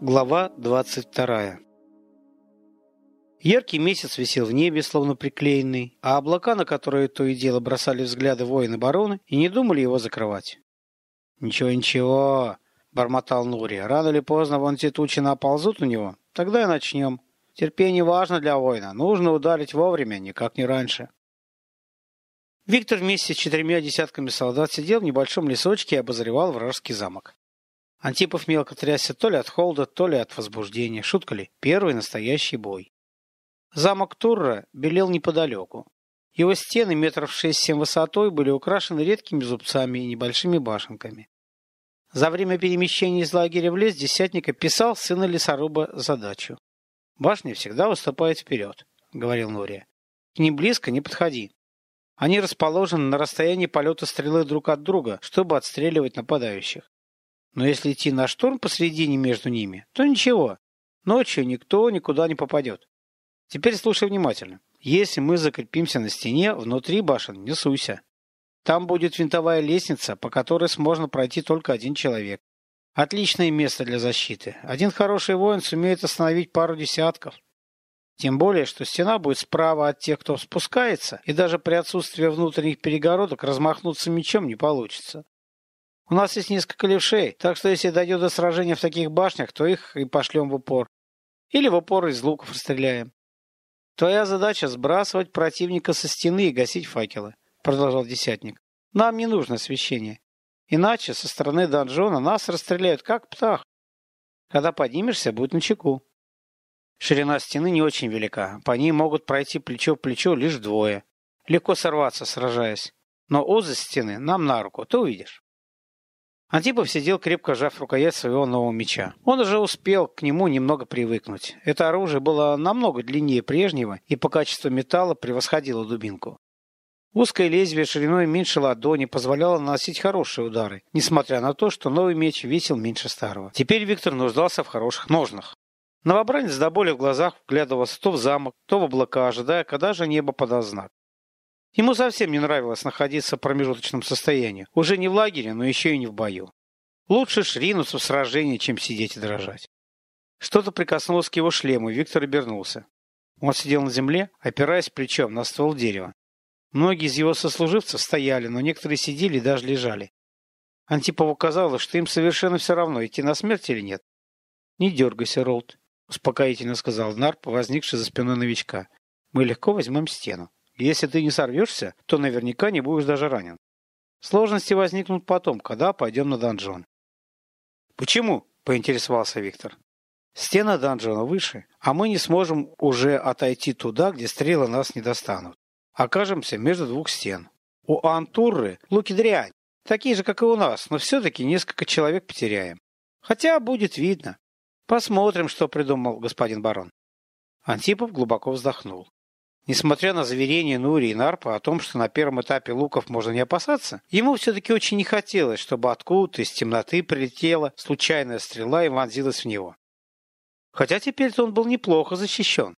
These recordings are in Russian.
Глава 22 Яркий месяц висел в небе, словно приклеенный, а облака, на которые то и дело бросали взгляды воины барона, и не думали его закрывать. «Ничего, ничего», — бормотал Нури, — «рано или поздно вон те тучи наползут у него, тогда и начнем. Терпение важно для воина, нужно ударить вовремя, никак не раньше». Виктор вместе с четырьмя десятками солдат сидел в небольшом лесочке и обозревал вражеский замок. Антипов мелко трясся то ли от холода, то ли от возбуждения. Шутка ли? Первый настоящий бой. Замок Турра белел неподалеку. Его стены метров шесть-семь высотой были украшены редкими зубцами и небольшими башенками. За время перемещения из лагеря в лес десятника писал сына лесоруба задачу. «Башня всегда выступает вперед», — говорил Нурия. «К ним близко не подходи. Они расположены на расстоянии полета стрелы друг от друга, чтобы отстреливать нападающих. Но если идти на штурм посредине между ними, то ничего. Ночью никто никуда не попадет. Теперь слушай внимательно. Если мы закрепимся на стене, внутри башен не суйся. Там будет винтовая лестница, по которой сможет пройти только один человек. Отличное место для защиты. Один хороший воин сумеет остановить пару десятков. Тем более, что стена будет справа от тех, кто спускается, и даже при отсутствии внутренних перегородок размахнуться мечом не получится. У нас есть несколько левшей, так что если дойдет до сражения в таких башнях, то их и пошлем в упор. Или в упор из луков расстреляем. Твоя задача — сбрасывать противника со стены и гасить факелы, — продолжал Десятник. Нам не нужно освещение. Иначе со стороны донжона нас расстреляют, как птах. Когда поднимешься, будет на чеку. Ширина стены не очень велика. По ней могут пройти плечо в плечо лишь двое. Легко сорваться, сражаясь. Но узость стены нам на руку, ты увидишь. Антипов сидел, крепко сжав рукоять своего нового меча. Он уже успел к нему немного привыкнуть. Это оружие было намного длиннее прежнего и по качеству металла превосходило дубинку. Узкое лезвие шириной меньше ладони позволяло наносить хорошие удары, несмотря на то, что новый меч весил меньше старого. Теперь Виктор нуждался в хороших ножнах. Новобранец до боли в глазах вглядывался то в замок, то в облака, ожидая, когда же небо подаст знак. Ему совсем не нравилось находиться в промежуточном состоянии. Уже не в лагере, но еще и не в бою. Лучше шринуться в сражении, чем сидеть и дрожать. Что-то прикоснулось к его шлему, и Виктор обернулся. Он сидел на земле, опираясь плечом на ствол дерева. Многие из его сослуживцев стояли, но некоторые сидели и даже лежали. Антипову казалось, что им совершенно все равно, идти на смерть или нет. «Не дергайся, Ролд», — успокоительно сказал Нарп, возникший за спиной новичка. «Мы легко возьмем стену». Если ты не сорвешься, то наверняка не будешь даже ранен. Сложности возникнут потом, когда пойдем на донжон. Почему? поинтересовался Виктор. Стена донжона выше, а мы не сможем уже отойти туда, где стрелы нас не достанут. Окажемся между двух стен. У Антурры луки дрянь, такие же, как и у нас, но все-таки несколько человек потеряем. Хотя будет видно. Посмотрим, что придумал господин барон. Антипов глубоко вздохнул. Несмотря на заверения Нури и Нарпа о том, что на первом этапе луков можно не опасаться, ему все-таки очень не хотелось, чтобы откуда-то из темноты прилетела случайная стрела и вонзилась в него. Хотя теперь-то он был неплохо защищен.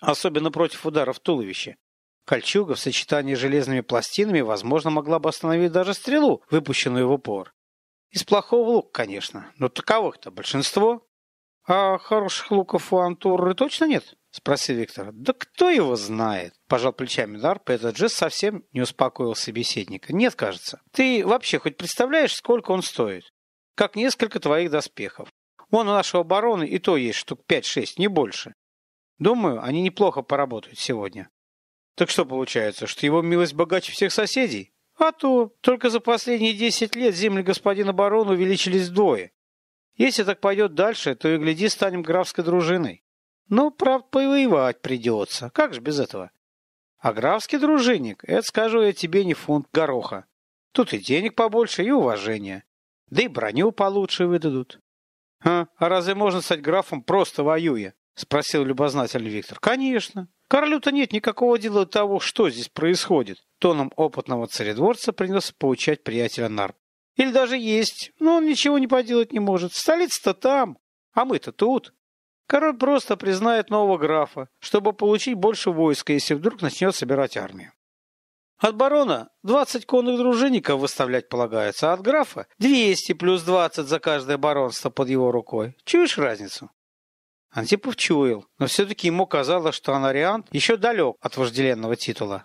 Особенно против ударов туловища. Кольчуга в сочетании с железными пластинами, возможно, могла бы остановить даже стрелу, выпущенную в упор. Из плохого лука, конечно, но таковых-то большинство. А хороших луков у Антуры точно нет? — спросил Виктор. «Да кто его знает?» — пожал плечами Нарп, этот жест совсем не успокоил собеседника. «Нет, кажется. Ты вообще хоть представляешь, сколько он стоит? Как несколько твоих доспехов. Вон у нашего барона и то есть штук пять-шесть, не больше. Думаю, они неплохо поработают сегодня». «Так что получается, что его милость богаче всех соседей?» «А то! Только за последние десять лет земли господина барона увеличились вдвое. Если так пойдет дальше, то и гляди, станем графской дружиной. Ну, правда, повоевать придется. Как же без этого? А графский дружинник, это, скажу я тебе, не фунт гороха. Тут и денег побольше, и уважения. Да и броню получше выдадут. А, а разве можно стать графом просто воюя? Спросил любознательный Виктор. Конечно. Королю-то нет никакого дела до того, что здесь происходит. Тоном опытного царедворца принялся поучать приятеля Нарп. Или даже есть, но он ничего не поделать не может. Столица-то там, а мы-то тут. Король просто признает нового графа, чтобы получить больше войска, если вдруг начнет собирать армию. От барона 20 конных дружинников выставлять полагается, а от графа 200 плюс 20 за каждое баронство под его рукой. Чуешь разницу? Антипов чуял, но все-таки ему казалось, что Анариант еще далек от вожделенного титула.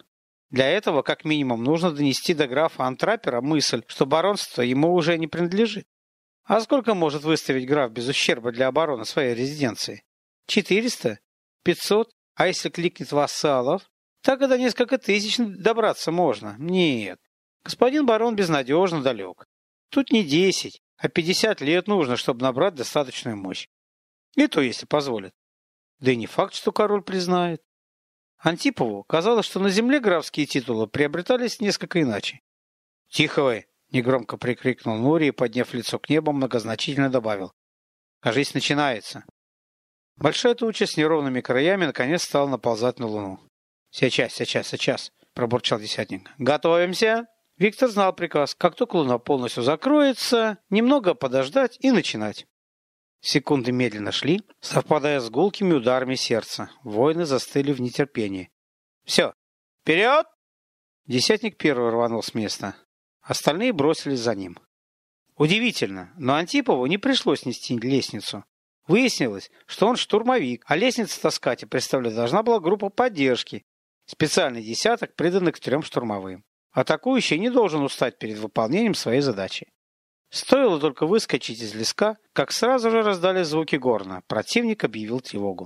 Для этого, как минимум, нужно донести до графа Антрапера мысль, что баронство ему уже не принадлежит. А сколько может выставить граф без ущерба для обороны своей резиденции? 400? 500? А если кликнет вассалов? Так до несколько тысяч добраться можно. Нет. Господин барон безнадежно далек. Тут не десять, а пятьдесят лет нужно, чтобы набрать достаточную мощь. И то, если позволят. Да и не факт, что король признает. Антипову казалось, что на земле графские титулы приобретались несколько иначе. «Тихо вы!» — негромко прикрикнул Нури и, подняв лицо к небу, многозначительно добавил. «Кажись, начинается». Большая туча с неровными краями наконец стала наползать на луну. «Сейчас, сейчас, сейчас», — пробурчал десятник. «Готовимся!» Виктор знал приказ, как только луна полностью закроется, немного подождать и начинать. Секунды медленно шли, совпадая с гулкими ударами сердца. Воины застыли в нетерпении. «Все! Вперед!» Десятник первый рванул с места. Остальные бросились за ним. Удивительно, но Антипову не пришлось нести лестницу. Выяснилось, что он штурмовик, а лестница таскать и представлять должна была группа поддержки, Специальный десяток, приданный к трем штурмовым. Атакующий не должен устать перед выполнением своей задачи. Стоило только выскочить из леска, как сразу же раздались звуки горна. Противник объявил тревогу.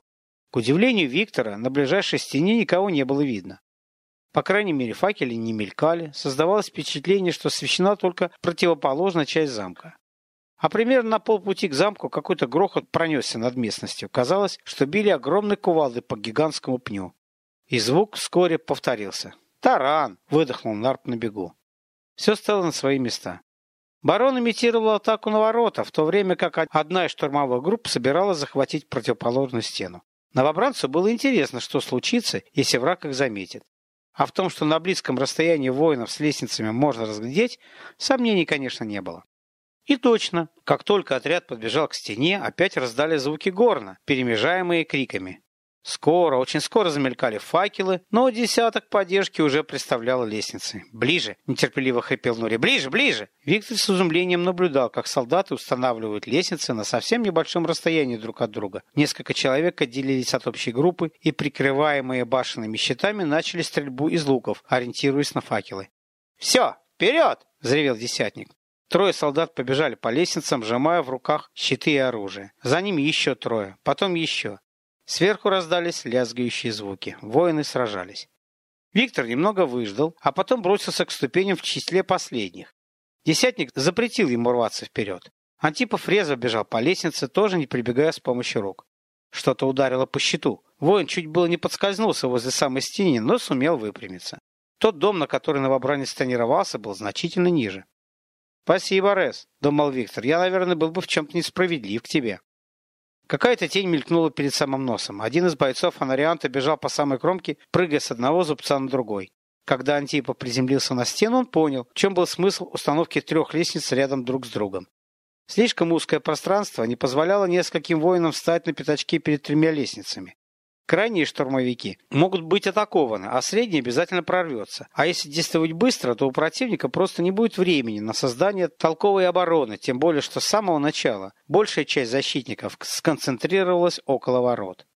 К удивлению Виктора, на ближайшей стене никого не было видно. По крайней мере, факели не мелькали, создавалось впечатление, что освещена только противоположная часть замка. А примерно на полпути к замку какой-то грохот пронесся над местностью. Казалось, что били огромные кувалды по гигантскому пню. И звук вскоре повторился. «Таран!» — выдохнул Нарп на бегу. Все стало на свои места. Барон имитировал атаку на ворота, в то время как одна из штурмовых групп собиралась захватить противоположную стену. Новобранцу было интересно, что случится, если враг их заметит. А в том, что на близком расстоянии воинов с лестницами можно разглядеть, сомнений, конечно, не было. И точно, как только отряд подбежал к стене, опять раздали звуки горна, перемежаемые криками. Скоро, очень скоро замелькали факелы, но десяток поддержки уже представлял лестницы. «Ближе!» – нетерпеливо хрипел Нури. «Ближе, ближе!» Виктор с изумлением наблюдал, как солдаты устанавливают лестницы на совсем небольшом расстоянии друг от друга. Несколько человек отделились от общей группы и, прикрываемые башенными щитами, начали стрельбу из луков, ориентируясь на факелы. «Все! Вперед!» – взревел десятник. Трое солдат побежали по лестницам, сжимая в руках щиты и оружие. За ними еще трое, потом еще. Сверху раздались лязгающие звуки. Воины сражались. Виктор немного выждал, а потом бросился к ступеням в числе последних. Десятник запретил ему рваться вперед. Антипов резво бежал по лестнице, тоже не прибегая с помощью рук. Что-то ударило по щиту. Воин чуть было не подскользнулся возле самой стены, но сумел выпрямиться. Тот дом, на который новобранец тренировался, был значительно ниже. «Спасибо, Рес», — думал Виктор. «Я, наверное, был бы в чем-то несправедлив к тебе». Какая-то тень мелькнула перед самым носом. Один из бойцов Анарианта бежал по самой кромке, прыгая с одного зубца на другой. Когда Антипа приземлился на стену, он понял, в чем был смысл установки трех лестниц рядом друг с другом. Слишком узкое пространство не позволяло нескольким воинам встать на пятачки перед тремя лестницами. Крайние штурмовики могут быть атакованы, а средний обязательно прорвется. А если действовать быстро, то у противника просто не будет времени на создание толковой обороны, тем более, что с самого начала большая часть защитников сконцентрировалась около ворот.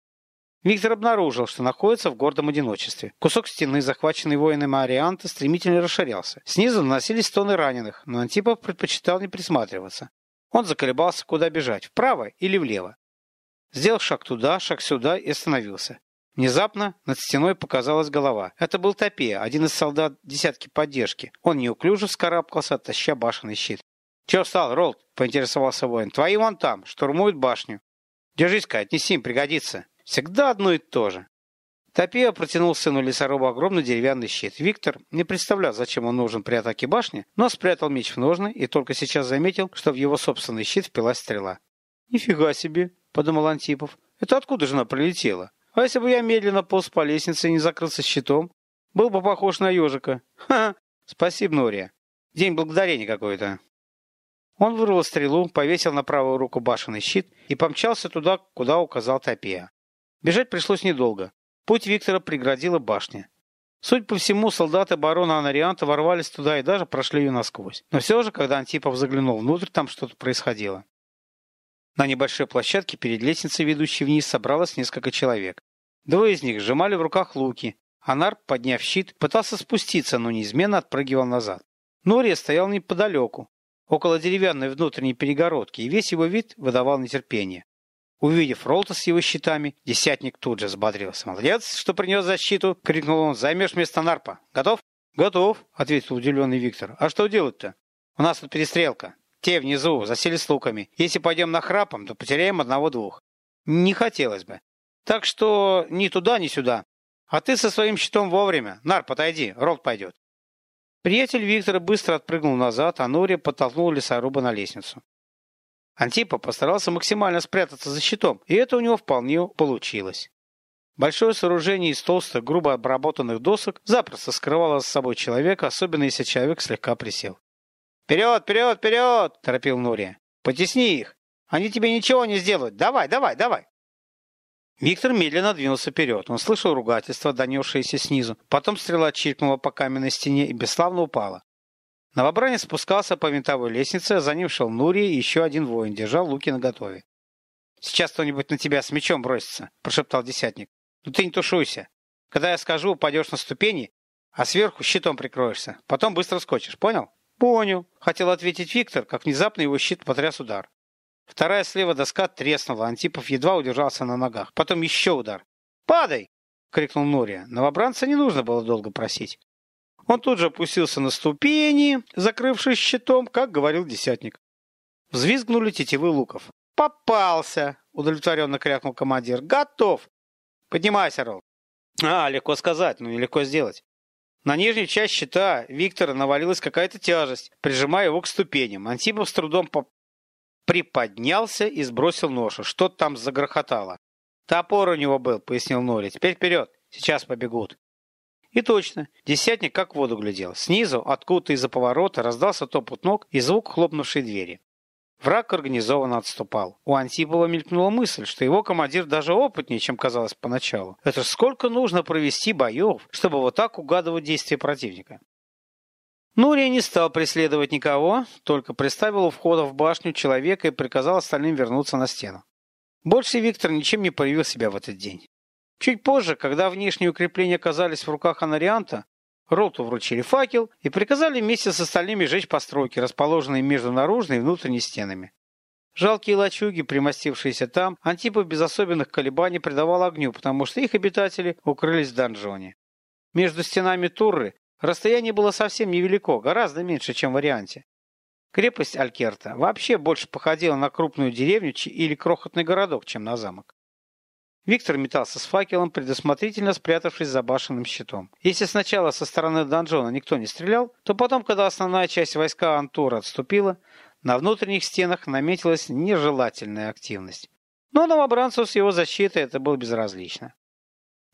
Виктор обнаружил, что находится в гордом одиночестве. Кусок стены, захваченный воинами Арианта, стремительно расширялся. Снизу наносились тоны раненых, но Антипов предпочитал не присматриваться. Он заколебался, куда бежать, вправо или влево. Сделал шаг туда, шаг сюда и остановился. Внезапно над стеной показалась голова. Это был Топея, один из солдат десятки поддержки. Он неуклюже вскарабкался, таща башенный щит. «Чего встал, Ролд?» — поинтересовался воин. «Твои вон там, штурмуют башню. Держись-ка, отнеси им, пригодится. Всегда одно и то же». Топея протянул сыну лесоруба огромный деревянный щит. Виктор не представлял, зачем он нужен при атаке башни, но спрятал меч в ножны и только сейчас заметил, что в его собственный щит впилась стрела. «Нифига себе!» — подумал Антипов. «Это откуда же она прилетела? А если бы я медленно полз по лестнице и не закрылся щитом, был бы похож на ежика. Ха! Спасибо, Нория. День благодарения какой-то». Он вырвал стрелу, повесил на правую руку башенный щит и помчался туда, куда указал Топея. Бежать пришлось недолго. Путь Виктора преградила башня. Судя по всему, солдаты барона Анарианта ворвались туда и даже прошли ее насквозь. Но все же, когда Антипов заглянул внутрь, там что-то происходило. На небольшой площадке перед лестницей, ведущей вниз, собралось несколько человек. Двое из них сжимали в руках луки, а Нарп, подняв щит, пытался спуститься, но неизменно отпрыгивал назад. Нория стоял неподалеку, около деревянной внутренней перегородки, и весь его вид выдавал нетерпение. Увидев Ролта с его щитами, десятник тут же взбодрился. «Молодец, что принес защиту!» — крикнул он. «Займешь место Нарпа. Готов?» «Готов», — ответил удивленный Виктор. «А что делать-то?» «У нас тут перестрелка. Те внизу засели с луками. Если пойдем на храпом, то потеряем одного-двух. Не хотелось бы. Так что ни туда, ни сюда. А ты со своим щитом вовремя. Нар, подойди, Ролд пойдет». Приятель Виктора быстро отпрыгнул назад, а Нори подтолкнул лесоруба на лестницу. Антипа постарался максимально спрятаться за щитом, и это у него вполне получилось. Большое сооружение из толстых, грубо обработанных досок запросто скрывало за собой человека, особенно если человек слегка присел. «Вперед, вперед, вперед!» – торопил Нурия. «Потесни их! Они тебе ничего не сделают! Давай, давай, давай!» Виктор медленно двинулся вперед. Он слышал ругательство, донесшееся снизу. Потом стрела чиркнула по каменной стене и бесславно упала. Новобранец спускался по винтовой лестнице, за ним шел Нури и еще один воин, держал луки наготове. «Сейчас кто-нибудь на тебя с мечом бросится», – прошептал десятник. «Ну ты не тушуйся. Когда я скажу, упадешь на ступени, а сверху щитом прикроешься. Потом быстро скочишь, понял?» «Понял», – хотел ответить Виктор, как внезапно его щит потряс удар. Вторая слева доска треснула, Антипов едва удержался на ногах. Потом еще удар. «Падай!» — крикнул Нурия. Новобранца не нужно было долго просить. Он тут же опустился на ступени, закрывшись щитом, как говорил десятник. Взвизгнули тетивы луков. «Попался!» — удовлетворенно крякнул командир. «Готов!» «Поднимайся, Ролл!» «А, легко сказать, но нелегко сделать». На нижнюю часть щита Виктора навалилась какая-то тяжесть, прижимая его к ступеням. Антипов с трудом по... приподнялся и сбросил ношу. Что-то там загрохотало. «Топор у него был», — пояснил Нори. «Теперь вперед. Сейчас побегут». И точно, десятник как в воду глядел. Снизу, откуда-то из-за поворота, раздался топот ног и звук хлопнувшей двери. Враг организованно отступал. У Антипова мелькнула мысль, что его командир даже опытнее, чем казалось поначалу. Это ж сколько нужно провести боев, чтобы вот так угадывать действия противника. Нурия не стал преследовать никого, только приставил у входа в башню человека и приказал остальным вернуться на стену. Больше Виктор ничем не проявил себя в этот день. Чуть позже, когда внешние укрепления оказались в руках Анарианта, Роту вручили факел и приказали вместе с остальными жечь постройки, расположенные между наружной и внутренней стенами. Жалкие лачуги, примостившиеся там, Антипов без особенных колебаний придавал огню, потому что их обитатели укрылись в донжоне. Между стенами Турры расстояние было совсем невелико, гораздо меньше, чем в варианте. Крепость Алькерта вообще больше походила на крупную деревню или крохотный городок, чем на замок. Виктор метался с факелом, предусмотрительно спрятавшись за башенным щитом. Если сначала со стороны донжона никто не стрелял, то потом, когда основная часть войска Антура отступила, на внутренних стенах наметилась нежелательная активность. Но новобранцу с его защитой это было безразлично.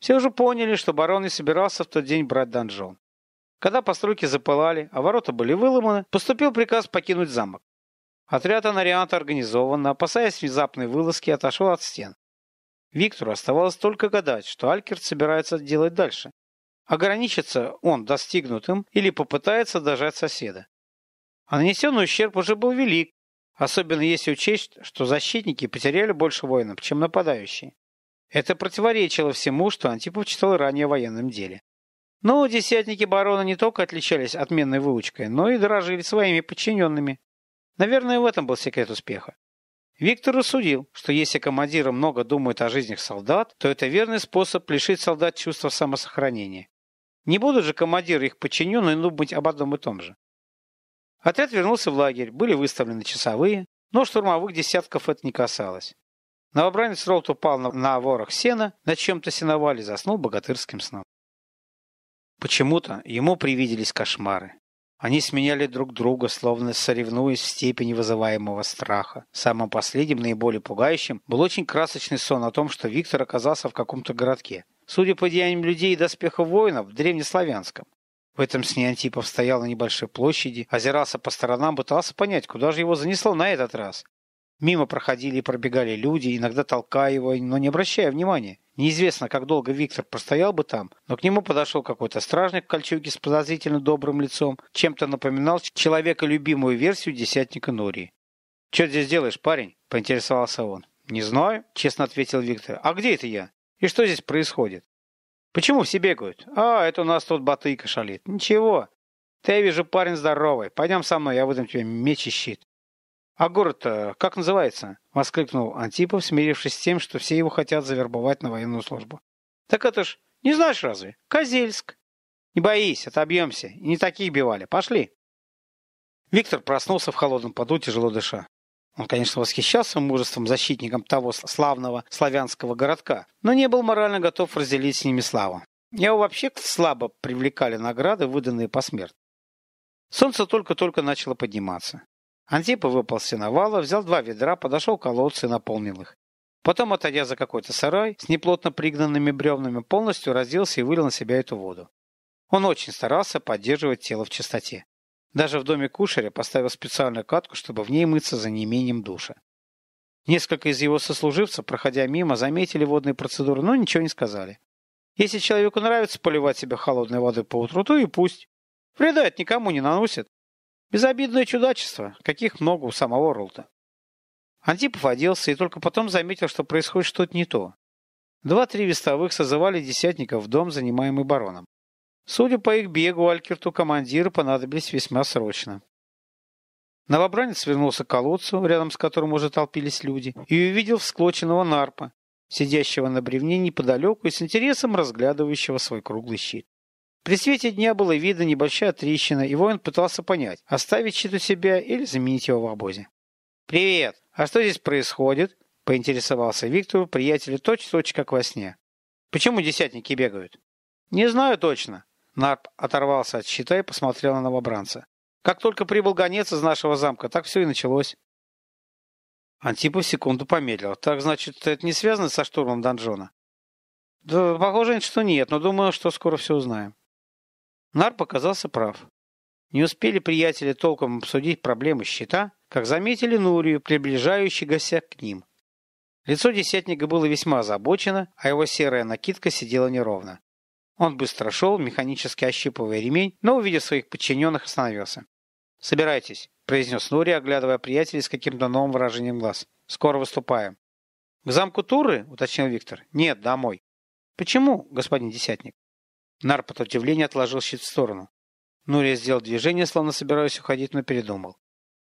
Все уже поняли, что барон не собирался в тот день брать донжон. Когда постройки запылали, а ворота были выломаны, поступил приказ покинуть замок. Отряд анарианта организованно, опасаясь внезапной вылазки, отошел от стен. Виктору оставалось только гадать, что Алькерт собирается делать дальше. Ограничится он достигнутым или попытается дожать соседа. А нанесенный ущерб уже был велик, особенно если учесть, что защитники потеряли больше воинов, чем нападающие. Это противоречило всему, что Антипов читал ранее о военном деле. Но десятники барона не только отличались отменной выучкой, но и дорожили своими подчиненными. Наверное, в этом был секрет успеха. Виктор рассудил, что если командиры много думают о жизнях солдат, то это верный способ лишить солдат чувства самосохранения. Не будут же командиры их подчиненные думать об одном и том же. Отряд вернулся в лагерь, были выставлены часовые, но штурмовых десятков это не касалось. Новобранец Ролт упал на, на ворох сена, на чем-то сеновали, заснул богатырским сном. Почему-то ему привиделись кошмары. Они сменяли друг друга, словно соревнуясь в степени вызываемого страха. Самым последним, наиболее пугающим, был очень красочный сон о том, что Виктор оказался в каком-то городке. Судя по деяниям людей и доспехов воинов, в древнеславянском. В этом сне Антипов стоял на небольшой площади, озирался по сторонам, пытался понять, куда же его занесло на этот раз. Мимо проходили и пробегали люди, иногда толкая его, но не обращая внимания. Неизвестно, как долго Виктор простоял бы там, но к нему подошел какой-то стражник в кольчуге с подозрительно добрым лицом, чем-то напоминал человеколюбимую версию десятника Нурии. «Что здесь делаешь, парень?» – поинтересовался он. «Не знаю», – честно ответил Виктор. «А где это я? И что здесь происходит?» «Почему все бегают?» «А, это у нас тут батыка шалит». «Ничего. Ты, я вижу, парень здоровый. Пойдем со мной, я выдам тебе меч и щит». «А город-то как называется?» — воскликнул Антипов, смирившись с тем, что все его хотят завербовать на военную службу. «Так это ж, не знаешь разве? Козельск!» «Не боись, отобьемся. И не таких бивали. Пошли!» Виктор проснулся в холодном поду, тяжело дыша. Он, конечно, восхищался мужеством защитником того славного славянского городка, но не был морально готов разделить с ними славу. Его вообще слабо привлекали награды, выданные посмертно. Солнце только-только начало подниматься. Антипа выпал с сеновала, взял два ведра, подошел к колодцу и наполнил их. Потом, отойдя за какой-то сарай с неплотно пригнанными бревнами, полностью разделся и вылил на себя эту воду. Он очень старался поддерживать тело в чистоте. Даже в доме кушаря поставил специальную катку, чтобы в ней мыться за неимением душа. Несколько из его сослуживцев, проходя мимо, заметили водные процедуры, но ничего не сказали. Если человеку нравится поливать себя холодной водой по утру, то и пусть. Вреда это никому не наносит. Безобидное чудачество, каких много у самого Ролта. Антипов оделся и только потом заметил, что происходит что-то не то. Два-три вестовых созывали десятников в дом, занимаемый бароном. Судя по их бегу, Алькерту командиры понадобились весьма срочно. Новобранец вернулся к колодцу, рядом с которым уже толпились люди, и увидел всклоченного нарпа, сидящего на бревне неподалеку и с интересом разглядывающего свой круглый щит. При свете дня было видно небольшая трещина, и воин пытался понять, оставить щит у себя или заменить его в обозе. «Привет! А что здесь происходит?» — поинтересовался Виктор, приятель точь-точь, как во сне. «Почему десятники бегают?» «Не знаю точно». Нарп оторвался от щита и посмотрел на новобранца. «Как только прибыл гонец из нашего замка, так все и началось». Антипов секунду помедлил. «Так, значит, это не связано со штурмом донжона?» «Да, похоже, что нет, но думаю, что скоро все узнаем». Нар показался прав. Не успели приятели толком обсудить проблемы щита, как заметили Нурию, приближающегося к ним. Лицо десятника было весьма озабочено, а его серая накидка сидела неровно. Он быстро шел, механически ощипывая ремень, но, увидев своих подчиненных, остановился. «Собирайтесь», — произнес Нури, оглядывая приятелей с каким-то новым выражением глаз. «Скоро выступаем». «К замку Туры?» — уточнил Виктор. «Нет, домой». «Почему, господин десятник?» Нарп от удивления отложил щит в сторону. Нурия сделал движение, словно собираясь уходить, но передумал.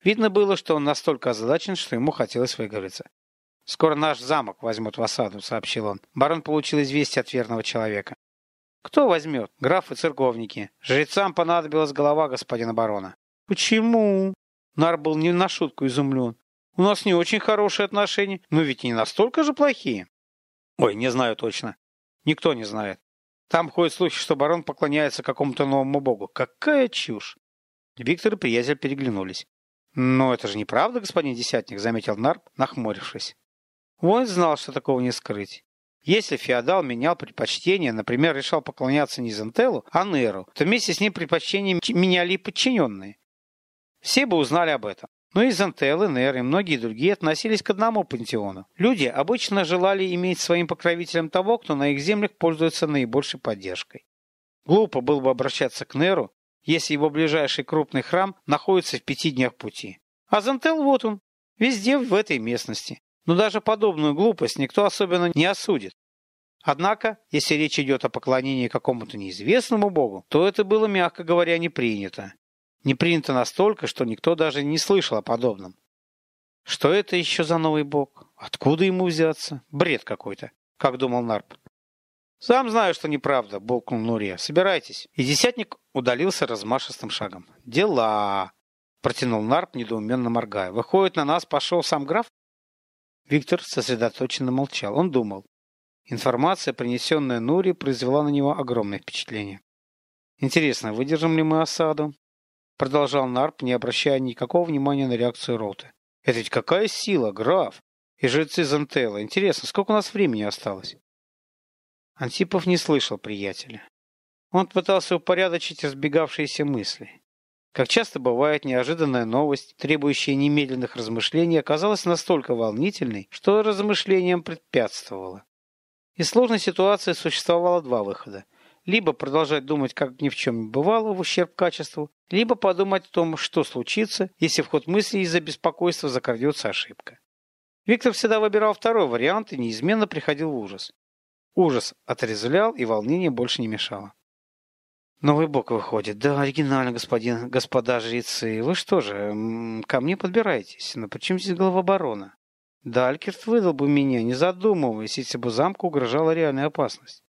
Видно было, что он настолько озадачен, что ему хотелось выговориться. «Скоро наш замок возьмут в осаду», — сообщил он. Барон получил известие от верного человека. «Кто возьмет? Графы церковники. Жрецам понадобилась голова господина барона». «Почему?» Нар был не на шутку изумлен. «У нас не очень хорошие отношения, но ведь не настолько же плохие». «Ой, не знаю точно. Никто не знает. Там ходят слухи, что барон поклоняется какому-то новому богу. Какая чушь! Виктор и приятель переглянулись. «Но это же неправда, господин Десятник», — заметил Нарп, нахмурившись. Он знал, что такого не скрыть. Если феодал менял предпочтение, например, решал поклоняться не Зентелу, а Неру, то вместе с ним предпочтения меняли и подчиненные. Все бы узнали об этом. Но и Зантел, и Нер, и многие другие относились к одному пантеону. Люди обычно желали иметь своим покровителем того, кто на их землях пользуется наибольшей поддержкой. Глупо было бы обращаться к Неру, если его ближайший крупный храм находится в пяти днях пути. А Зантел вот он, везде в этой местности. Но даже подобную глупость никто особенно не осудит. Однако, если речь идет о поклонении какому-то неизвестному богу, то это было, мягко говоря, не принято. Не принято настолько, что никто даже не слышал о подобном. Что это еще за новый бог? Откуда ему взяться? Бред какой-то, как думал Нарп. «Сам знаю, что неправда», — болкнул Нурия. «Собирайтесь». И десятник удалился размашистым шагом. «Дела!» — протянул Нарп, недоуменно моргая. «Выходит, на нас пошел сам граф?» Виктор сосредоточенно молчал. Он думал. Информация, принесенная Нури, произвела на него огромное впечатление. «Интересно, выдержим ли мы осаду?» Продолжал Нарп, не обращая никакого внимания на реакцию Роты. Это ведь какая сила, граф! И жрецы Зантелла. Интересно, сколько у нас времени осталось? Антипов не слышал приятеля. Он пытался упорядочить разбегавшиеся мысли. Как часто бывает, неожиданная новость, требующая немедленных размышлений, оказалась настолько волнительной, что размышлениям препятствовала. Из сложной ситуации существовало два выхода. Либо продолжать думать, как ни в чем не бывало, в ущерб качеству, либо подумать о том, что случится, если в ход мысли из-за беспокойства закрадется ошибка. Виктор всегда выбирал второй вариант и неизменно приходил в ужас. Ужас отрезвлял, и волнение больше не мешало. Новый бог выходит. Да, оригинально, господин, господа жрецы. Вы что же, ко мне подбираетесь? Но почему здесь голова барона? Да, Алькерт выдал бы меня, не задумываясь, если бы замку угрожала реальная опасность.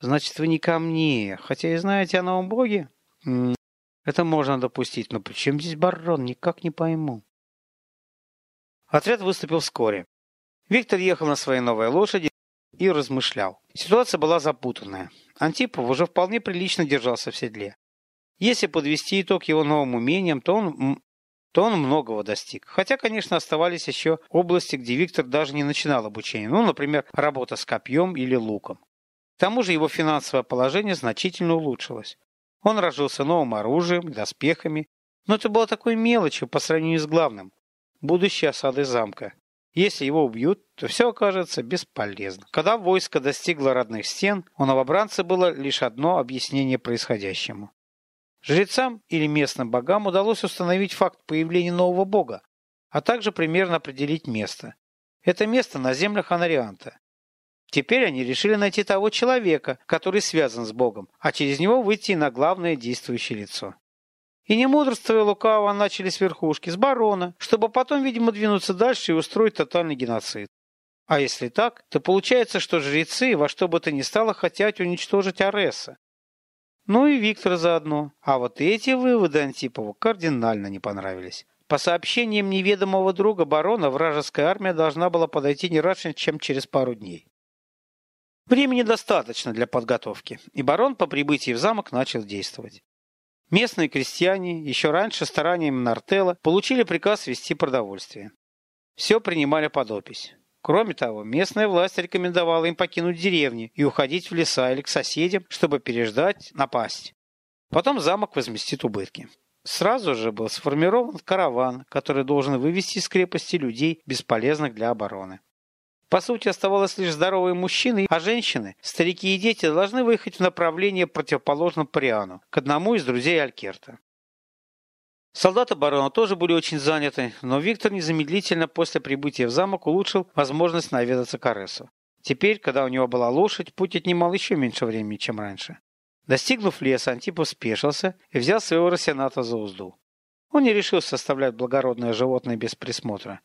Значит, вы не ко мне, хотя и знаете о новом боге? Это можно допустить, но при чем здесь барон, никак не пойму. Отряд выступил вскоре. Виктор ехал на своей новой лошади и размышлял. Ситуация была запутанная. Антипов уже вполне прилично держался в седле. Если подвести итог его новым умениям, то он, то он многого достиг. Хотя, конечно, оставались еще области, где Виктор даже не начинал обучение. Ну, например, работа с копьем или луком. К тому же его финансовое положение значительно улучшилось. Он разжился новым оружием, доспехами, но это было такой мелочью по сравнению с главным – будущей осадой замка. Если его убьют, то все окажется бесполезно. Когда войско достигло родных стен, у новобранца было лишь одно объяснение происходящему. Жрецам или местным богам удалось установить факт появления нового бога, а также примерно определить место. Это место на землях Анарианта. Теперь они решили найти того человека, который связан с Богом, а через него выйти на главное действующее лицо. И не мудрствуя лукаво начали с верхушки, с барона, чтобы потом, видимо, двинуться дальше и устроить тотальный геноцид. А если так, то получается, что жрецы во что бы то ни стало хотят уничтожить Ареса. Ну и Виктор заодно. А вот эти выводы Антипову кардинально не понравились. По сообщениям неведомого друга барона, вражеская армия должна была подойти не раньше, чем через пару дней. Времени достаточно для подготовки, и барон по прибытии в замок начал действовать. Местные крестьяне еще раньше стараниями Нартела получили приказ вести продовольствие. Все принимали под опись. Кроме того, местная власть рекомендовала им покинуть деревни и уходить в леса или к соседям, чтобы переждать напасть. Потом замок возместит убытки. Сразу же был сформирован караван, который должен вывести из крепости людей, бесполезных для обороны. По сути, оставалось лишь здоровые мужчины, а женщины, старики и дети должны выехать в направлении противоположном Париану, к одному из друзей Алькерта. Солдаты барона тоже были очень заняты, но Виктор незамедлительно после прибытия в замок улучшил возможность наведаться к Аресу. Теперь, когда у него была лошадь, путь отнимал еще меньше времени, чем раньше. Достигнув леса, Антипов спешился и взял своего росената за узду. Он не решился оставлять благородное животное без присмотра.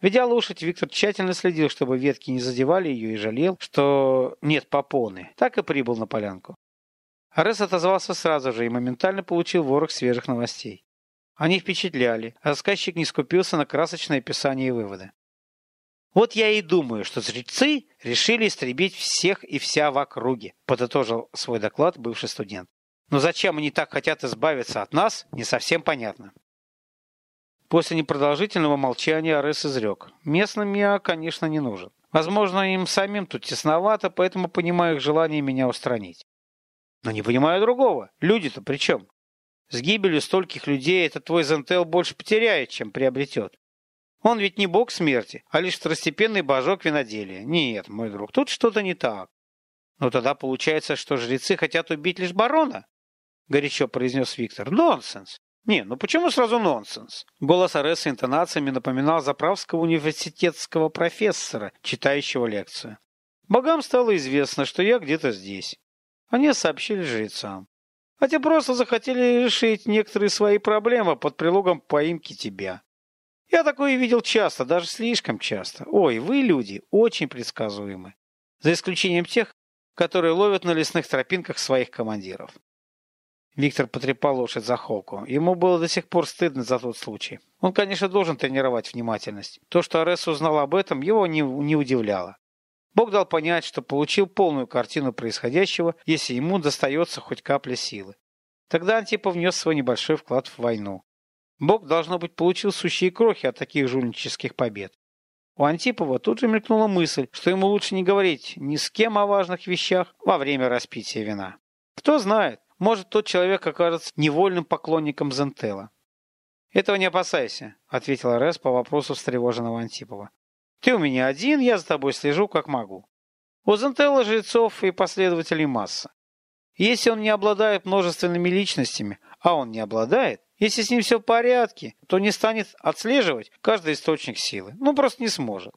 Ведя лошадь, Виктор тщательно следил, чтобы ветки не задевали ее и жалел, что нет попоны. Так и прибыл на полянку. Арес отозвался сразу же и моментально получил ворох свежих новостей. Они впечатляли, а рассказчик не скупился на красочное описание и выводы. «Вот я и думаю, что жрецы решили истребить всех и вся в округе», подытожил свой доклад бывший студент. «Но зачем они так хотят избавиться от нас, не совсем понятно». После непродолжительного молчания Арес изрек. «Местным я, конечно, не нужен. Возможно, им самим тут тесновато, поэтому понимаю их желание меня устранить. Но не понимаю другого. Люди-то при чем? С гибелью стольких людей этот твой Зентел больше потеряет, чем приобретет. Он ведь не бог смерти, а лишь второстепенный божок виноделия. Нет, мой друг, тут что-то не так. Но тогда получается, что жрецы хотят убить лишь барона? Горячо произнес Виктор. Нонсенс. Не, ну почему сразу нонсенс? Голос Ареса интонациями напоминал заправского университетского профессора, читающего лекцию. Богам стало известно, что я где-то здесь. Они сообщили жрецам. А те просто захотели решить некоторые свои проблемы под прилогом поимки тебя. Я такое видел часто, даже слишком часто. Ой, вы, люди, очень предсказуемы. За исключением тех, которые ловят на лесных тропинках своих командиров. Виктор потрепал лошадь за холку. Ему было до сих пор стыдно за тот случай. Он, конечно, должен тренировать внимательность. То, что Арес узнал об этом, его не, не удивляло. Бог дал понять, что получил полную картину происходящего, если ему достается хоть капля силы. Тогда Антипов внес свой небольшой вклад в войну. Бог, должно быть, получил сущие крохи от таких жульнических побед. У Антипова тут же мелькнула мысль, что ему лучше не говорить ни с кем о важных вещах во время распития вина. Кто знает, Может, тот человек окажется невольным поклонником Зентела. «Этого не опасайся», — ответил Рес по вопросу встревоженного Антипова. «Ты у меня один, я за тобой слежу, как могу. У Зентела жрецов и последователей масса. Если он не обладает множественными личностями, а он не обладает, если с ним все в порядке, то не станет отслеживать каждый источник силы. Ну, просто не сможет.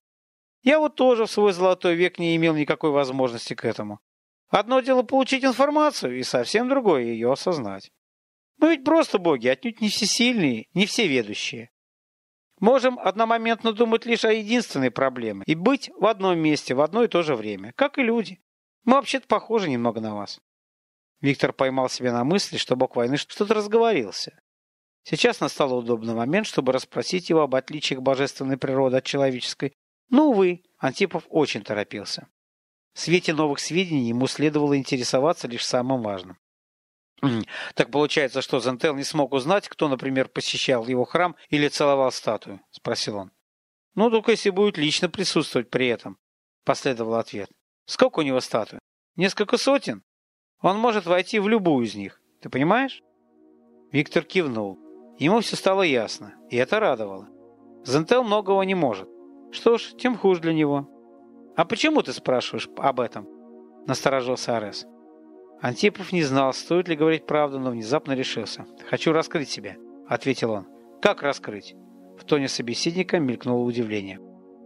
Я вот тоже в свой золотой век не имел никакой возможности к этому. Одно дело получить информацию, и совсем другое ее осознать. Мы ведь просто боги, отнюдь не всесильные, не всеведущие. Можем одномоментно думать лишь о единственной проблеме и быть в одном месте в одно и то же время, как и люди. Мы вообще-то похожи немного на вас. Виктор поймал себя на мысли, что бог войны что-то разговорился. Сейчас настал удобный момент, чтобы расспросить его об отличиях божественной природы от человеческой. Но, увы, Антипов очень торопился. В свете новых сведений ему следовало интересоваться лишь самым важным. Так получается, что Зентел не смог узнать, кто, например, посещал его храм или целовал статую? Спросил он. Ну, только если будет лично присутствовать при этом, последовал ответ. Сколько у него статуй? Несколько сотен? Он может войти в любую из них. Ты понимаешь? Виктор кивнул. Ему все стало ясно, и это радовало. Зентел многого не может. Что ж, тем хуже для него. «А почему ты спрашиваешь об этом?» – насторожился Арес. Антипов не знал, стоит ли говорить правду, но внезапно решился. «Хочу раскрыть себя», — ответил он. «Как раскрыть?» В тоне собеседника мелькнуло удивление.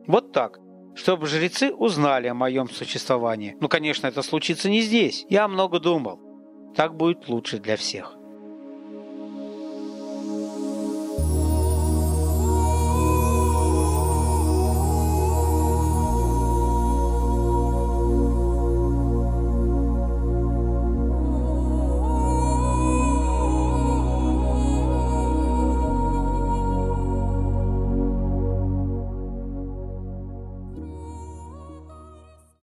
«Вот так. Чтобы жрецы узнали о моем существовании. Ну, конечно, это случится не здесь. Я много думал. Так будет лучше для всех».